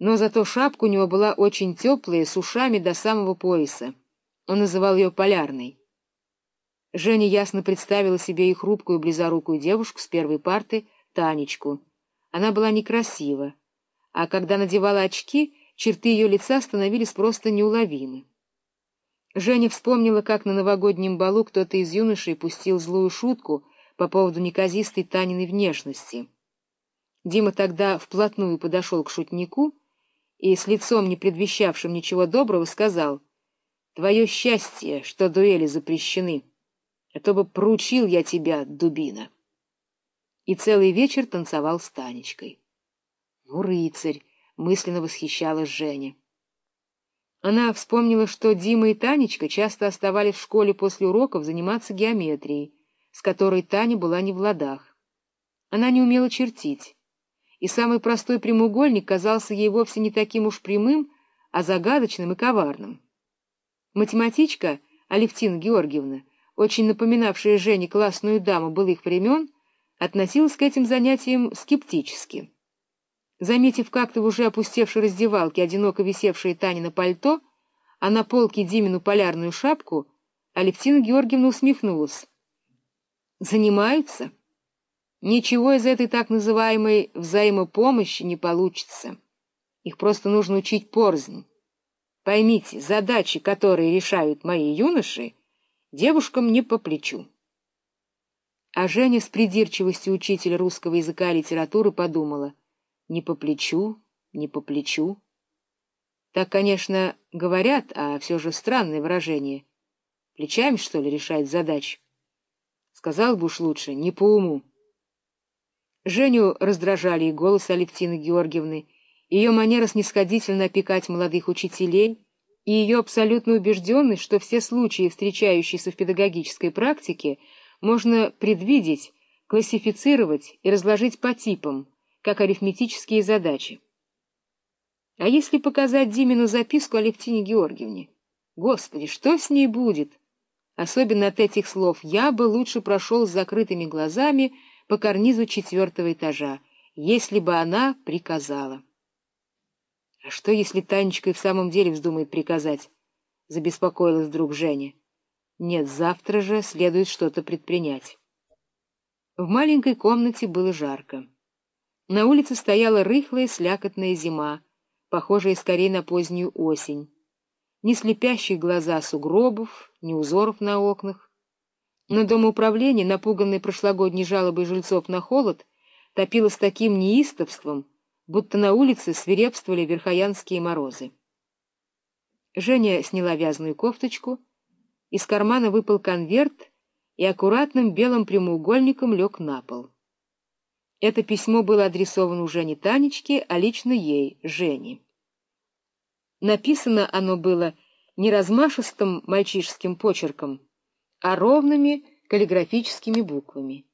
но зато шапка у него была очень теплая, с ушами до самого пояса. Он называл ее полярной. Женя ясно представила себе и хрупкую близорукую девушку с первой парты, Танечку. Она была некрасива, а когда надевала очки, черты ее лица становились просто неуловимы. Женя вспомнила, как на новогоднем балу кто-то из юношей пустил злую шутку по поводу неказистой Таниной внешности. Дима тогда вплотную подошел к шутнику и с лицом, не предвещавшим ничего доброго, сказал, «Твое счастье, что дуэли запрещены, а то бы проучил я тебя, дубина». И целый вечер танцевал с Танечкой. «Ну, рыцарь!» — мысленно восхищалась Женя. Она вспомнила, что Дима и Танечка часто оставались в школе после уроков заниматься геометрией, с которой Таня была не в ладах. Она не умела чертить и самый простой прямоугольник казался ей вовсе не таким уж прямым, а загадочным и коварным. Математичка Алевтина Георгиевна, очень напоминавшая Жене классную даму былых времен, относилась к этим занятиям скептически. Заметив как-то в уже опустевшей раздевалке одиноко висевшее Танина пальто, а на полке Димину полярную шапку, Алевтина Георгиевна усмехнулась. «Занимаются?» Ничего из этой так называемой взаимопомощи не получится. Их просто нужно учить порознь. Поймите, задачи, которые решают мои юноши, девушкам не по плечу. А Женя с придирчивостью учителя русского языка и литературы подумала, не по плечу, не по плечу. Так, конечно, говорят, а все же странное выражение. Плечами, что ли, решает задачу? Сказал бы уж лучше, не по уму. Женю раздражали и голос Алевтины Георгиевны, ее манера снисходительно опекать молодых учителей и ее абсолютная убежденность, что все случаи, встречающиеся в педагогической практике, можно предвидеть, классифицировать и разложить по типам, как арифметические задачи. А если показать Димину записку Алевтине Георгиевне? Господи, что с ней будет? Особенно от этих слов «я бы лучше прошел с закрытыми глазами», по карнизу четвертого этажа, если бы она приказала. — А что, если Танечка и в самом деле вздумает приказать? — забеспокоилась вдруг Женя. — Нет, завтра же следует что-то предпринять. В маленькой комнате было жарко. На улице стояла рыхлая слякотная зима, похожая скорее на позднюю осень. Ни слепящих глаза сугробов, ни узоров на окнах. Но домоуправление, напуганное прошлогодней жалобой жильцов на холод, топило с таким неистовством, будто на улице свирепствовали верхоянские морозы. Женя сняла вязаную кофточку, из кармана выпал конверт и аккуратным белым прямоугольником лег на пол. Это письмо было адресовано уже не Танечке, а лично ей, Жене. Написано оно было не размашистым мальчишеским почерком, а ровными каллиграфическими буквами.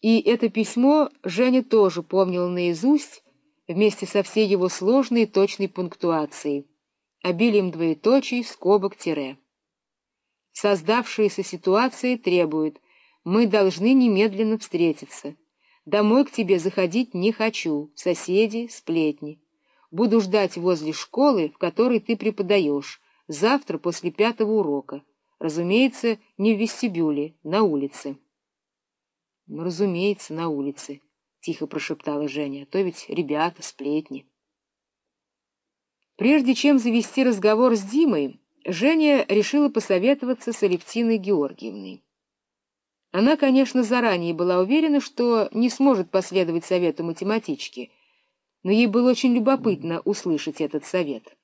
И это письмо Женя тоже помнила наизусть вместе со всей его сложной и точной пунктуацией, обилием двоеточий, скобок, тире. Создавшаяся ситуация требует «Мы должны немедленно встретиться. Домой к тебе заходить не хочу, соседи, сплетни. Буду ждать возле школы, в которой ты преподаешь, завтра после пятого урока». Разумеется, не в вестибюле, на улице. — Ну, разумеется, на улице, — тихо прошептала Женя, — а то ведь ребята, сплетни. Прежде чем завести разговор с Димой, Женя решила посоветоваться с Алевтиной Георгиевной. Она, конечно, заранее была уверена, что не сможет последовать совету математички, но ей было очень любопытно услышать этот совет.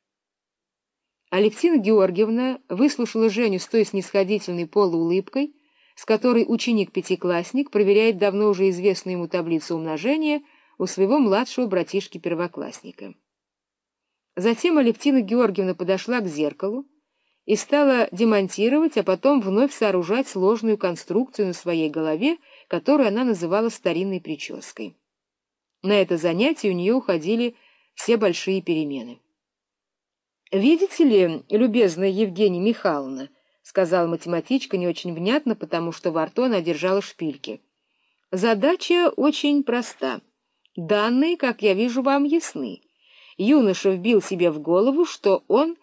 Алевтина Георгиевна выслушала Женю с той снисходительной полуулыбкой, с которой ученик-пятиклассник проверяет давно уже известную ему таблицу умножения у своего младшего братишки-первоклассника. Затем Алевтина Георгиевна подошла к зеркалу и стала демонтировать, а потом вновь сооружать сложную конструкцию на своей голове, которую она называла старинной прической. На это занятие у нее уходили все большие перемены. — Видите ли, любезная Евгения Михайловна, — сказала математичка не очень внятно, потому что во рту она держала шпильки. — Задача очень проста. Данные, как я вижу, вам ясны. юноша вбил себе в голову, что он